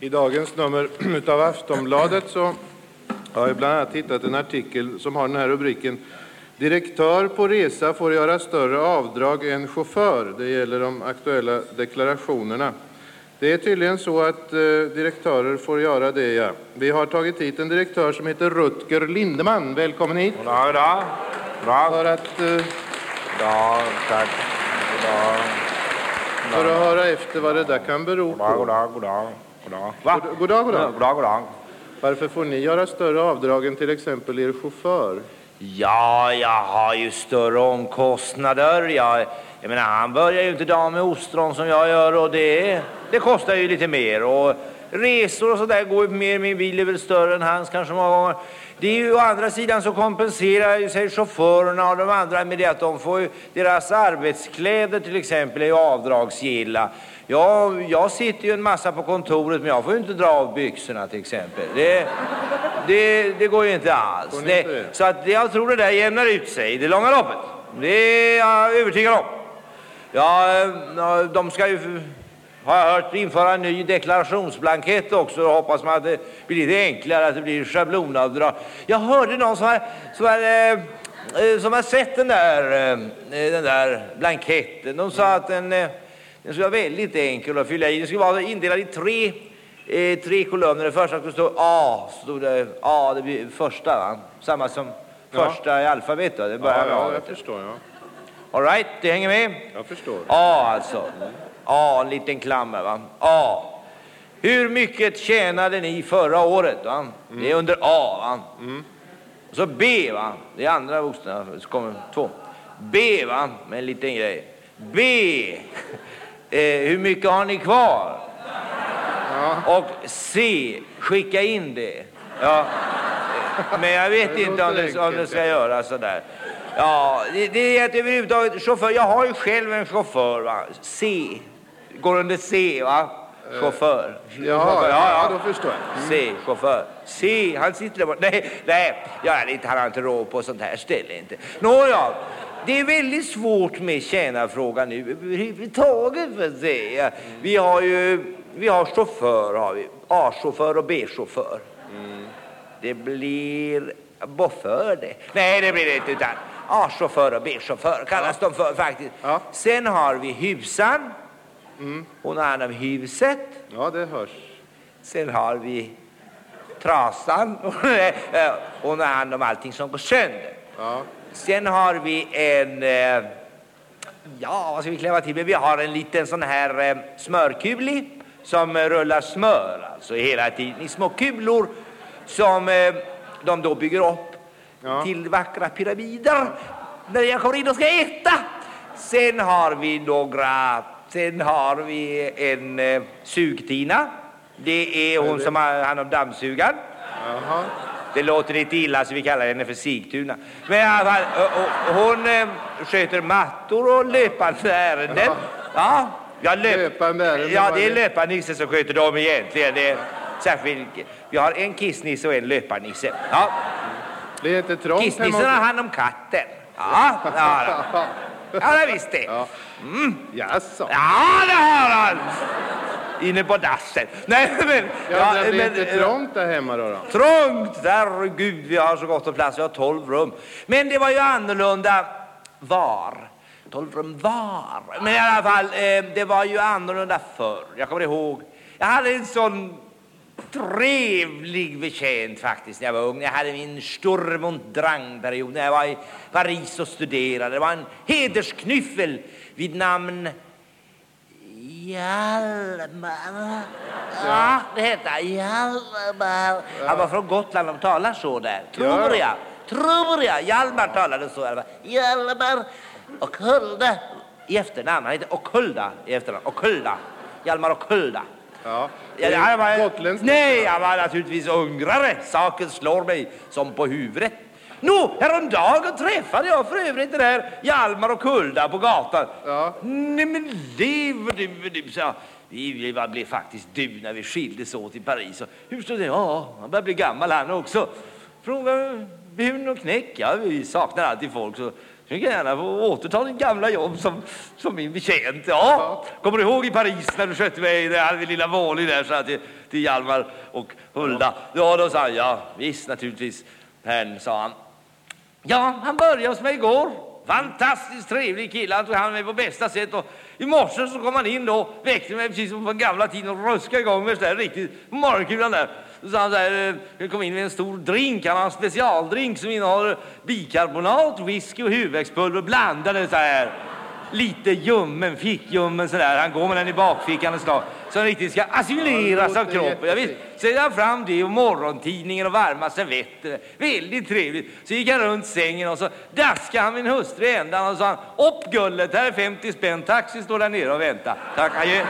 I dagens nummer av Aftonbladet så har jag bland annat hittat en artikel som har den här rubriken Direktör på resa får göra större avdrag än chaufför. Det gäller de aktuella deklarationerna. Det är tydligen så att eh, direktörer får göra det, ja. Vi har tagit hit en direktör som heter Rutger Lindeman. Välkommen hit. Goddag, goddag. Bra. För att, eh, tack. Goddag. för att höra efter vad det där kan bero på. goddag, goddag. Goddag. Va? God- goddag, goddag. Goddag, goddag. Varför får ni göra större avdrag än till exempel er chaufför? Ja, jag har ju större omkostnader. Jag, jag menar, han börjar ju inte dagen med ostron som jag gör och det, det kostar ju lite mer. Och resor och sådär går ju mer. Min bil är väl större än hans kanske många gånger. Det är ju å andra sidan så kompenserar ju sig chaufförerna och de andra med det att de får ju, deras arbetskläder till exempel är ju avdragsgilla. Jag, jag sitter ju en massa på kontoret men jag får ju inte dra av byxorna till exempel. Det, det, det går ju inte alls. Det, inte så att jag tror det där jämnar ut sig i det långa loppet. Det är jag övertygad om. Ja, eh, de ska ju, har jag hört, införa en ny deklarationsblankett också. Då hoppas man att det blir lite enklare, att det blir schablonavdrag. Jag hörde någon som har, som har, eh, eh, som har sett den där, den där blanketten. De sa att den, den skulle vara väldigt enkel att fylla i. Den skulle vara indelad i tre, eh, tre kolumner. Den första skulle stå A. Stod det, A, det blir första va? Samma som Ja. första i alfabetet. Det Ja, börjar med A. ja, jag förstår. Ja. All right, det hänger med? Jag förstår. A alltså. A, en liten klammer va. A. Hur mycket tjänade ni förra året? Va? Det är under A va. Och så B va. Det är andra bokstäverna. Så kommer två. B va, med en liten grej. B. Eh, hur mycket har ni kvar? Och C. Skicka in det. Ja. Men jag vet inte om det, om enkelt. ska göra sådär. Ja, det, det är att överhuvudtaget chaufför. Jag har ju själv en chaufför va. C. Går under C va. Chaufför. Jaha, Chaufför, ja, ja, då förstår jag. C, chaufför. C, han sitter där borta. Nej, nej, jag är inte, han har inte råd på sånt här ställe inte. Nåja, det är väldigt svårt med tjänarfrågan nu överhuvudtaget. Vi har ju, vi har chaufför har vi. A-chaufför och B-chaufför. Det blir bofför det. Nej, det blir det inte utan A-chaufför och B-chaufför kallas de för faktiskt. Ja. Sen har vi husan. Hon har hand om huset. Ja, det hörs. Sen har vi trasan. Eh, Hon har hand om allting som går sönder. Ja. Sen har vi en... eh, Ja, vad ska vi klämma till med? Vi har en liten sån här eh, smörkuli som eh, rullar smör alltså hela tiden i små kulor som eh, de då bygger upp Ja. till vackra pyramider när jag kommer in och ska äta. Sen har vi några... Sen har vi en eh, sugtina. Det är hon som har hand om dammsugaren. Jaha. Det låter lite illa så vi kallar henne för Sigtuna. Men och, hon eh, sköter mattor och löpande ärenden. Ja. Ja, ja löp, Löpande ärenden, Ja, det är är det? löparnisse som sköter dem egentligen. Det är särskilt, vi har en kissnisse och en löparnisse. Ja, det inte trångt kissnissen har hand om katten. Ja, det har han. Ja, det visst det. Ja. Jaså? Ja, det har han! Inne på dassen. Nej, men... Ja, det blir men- inte trångt där hemma då? då? Trångt, herregud, vi har så gott om plats, vi har tolv rum. Men det var ju annorlunda var. Tolv rum var. Men i alla fall, eh, det var ju annorlunda förr. Jag kommer ihåg, jag hade en sån trevlig betjänt faktiskt när jag var ung. Jag hade min Sturm und Drang-period när jag var i Paris och studerade. Det var en hedersknyffel vid namn Hjalmar. Ja, det hette han. Hjalmar. Han var från Gotland, de talar så där. Tror Ja. jag. Tror jag. Hjalmar talade så. Hjalmar och Hulda i efternamn. Han hette Okulda i efternamn. Okulda. Hjalmar Okulda. Ja. Ja, han var, nej, han var naturligtvis ungrare. Saken slår mig som på huvudet. Nå, häromdagen träffade jag för övrigt den där Hjalmar och Kulda på gatan. Ja. Nej men lever du, du, sa. Vi blev, blev faktiskt du när vi skildes åt i Paris. Och hur stod det? Ja, han börjar bli gammal han också. Fråga bun och knäck. Ja, vi saknar alltid folk. Så Du kan gärna få återta ditt gamla jobb som, som min betjänt. Ja. Kommer du ihåg i Paris när du skötte mig där vid Lilla Våli där så att till, till Hjalmar och Hulda? Ja, då sa han ja, visst naturligtvis. Herrn, sa han. Ja, han började hos mig igår. Fantastiskt trevlig kille. Han tog hand om mig på bästa sätt. Och I morse så kom han in då, väckte mig precis som på gamla tiden och ruskade igång mig sådär riktigt på morgonkulan där. Så sa han såhär, eh, kom in med en stor drink. Han har en specialdrink som innehåller bikarbonat, whisky och huvudvärkspulver blandade så här. Lite ljummen, fickljummen sådär. Han går med den i bakfickan ett slag. Så den riktigt ska assimileras Ja, av kroppen. Jag visst, han fram det och morgontidningen och varma servetter. Väldigt trevligt. Så gick han runt sängen och så daskade han min hustru i ändan och sa han, upp gullet, här är 50 spänn, taxi står där nere och väntar. Tack, adjö.